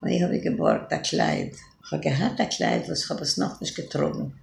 Und ich habe geborgt ein Kleid. Ich habe gehabt ein Kleid, was ich habe es noch nicht getrogen.